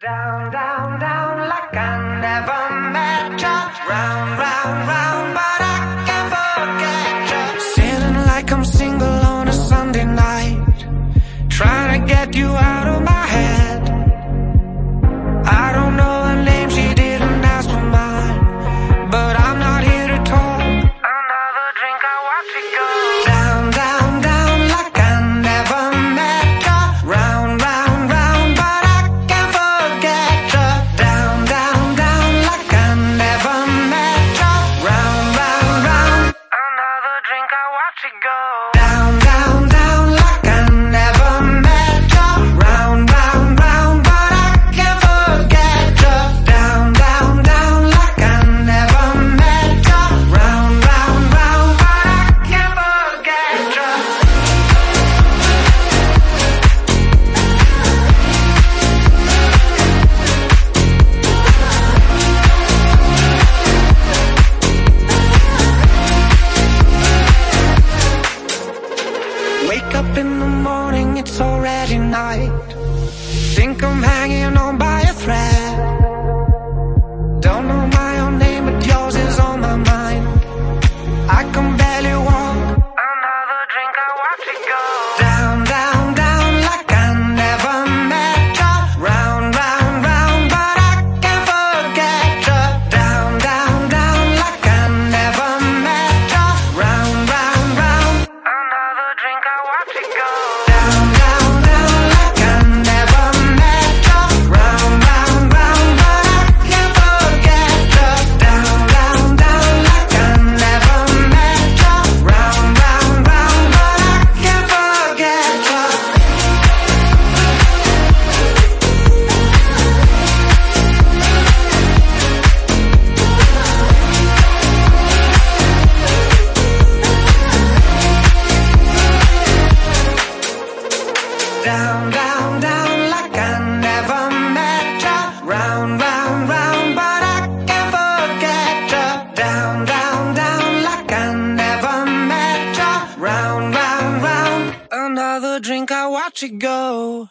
Down, down, down, like I never met ya. Round, round, round, drink, I watch it go. Down, down, up in the morning, it's already night. Think I'm hanging on by a thread. Don't know my own name, but yours is on my mind. I can barely walk. Another drink, I watch it go. Down, down, down, like I never met ya. Round, round, round, but I can't forget ya. Down, down, down, like I never met ya. Round, round, round. Another drink, I watch it go.